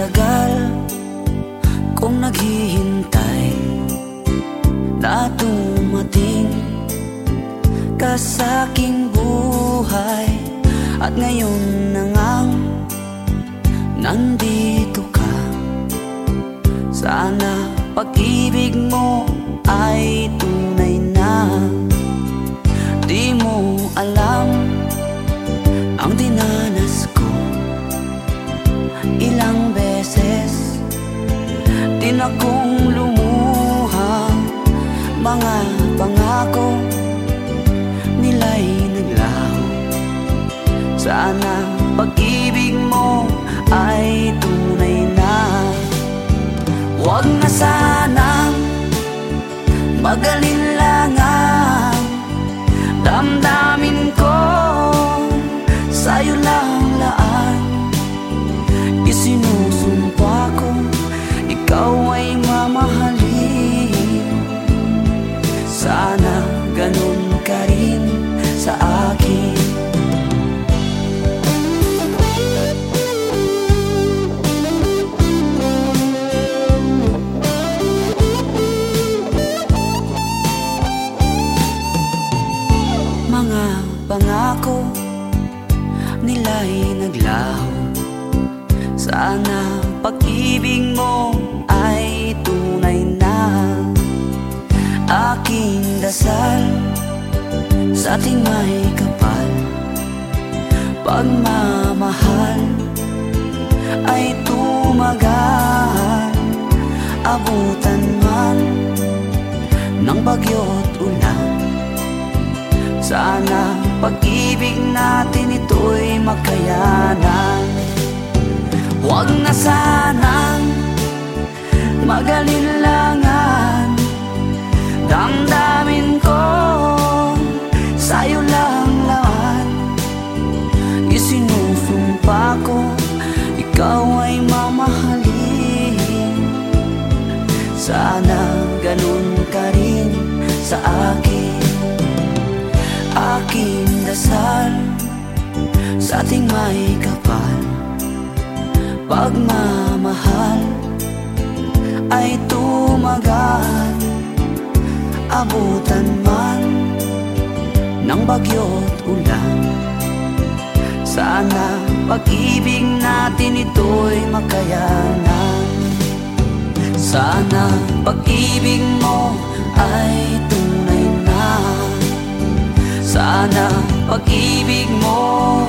tagal kong naghihintay na tumating ka sa aking buhay. At ngayon na ngang nandito ka. Sana pag-ibig mo ay tunay na. Di mo alam ang dinami akong lumuha. Mga pangako nila'y naglaho. Sana pag-ibig mo ay tunay na. Huwag na sanang magalinlangan pangako nila'y naglaho. Sana pag-ibig mo ay tunay na Aking dasal. Sa ating may kapal Pagmamahal ay tumagal. Abutan man ng bagyo't ulan Sana pag-ibig natin ito'y makayanan. Huwag na sanang magalinlangan Damdamin ko sa'yo lang lawan Isinusumpa ko ikaw ay mamahalin. Sana ganun ka rin sa akin Aking dasal. Sa ating may kapal Pagmamahal ay tumagal. Abutan man ng bagyo't ulan. Sana pag-ibig natin ito'y makayanan. Sana pag-ibig mo ay na Sana pag-ibig mo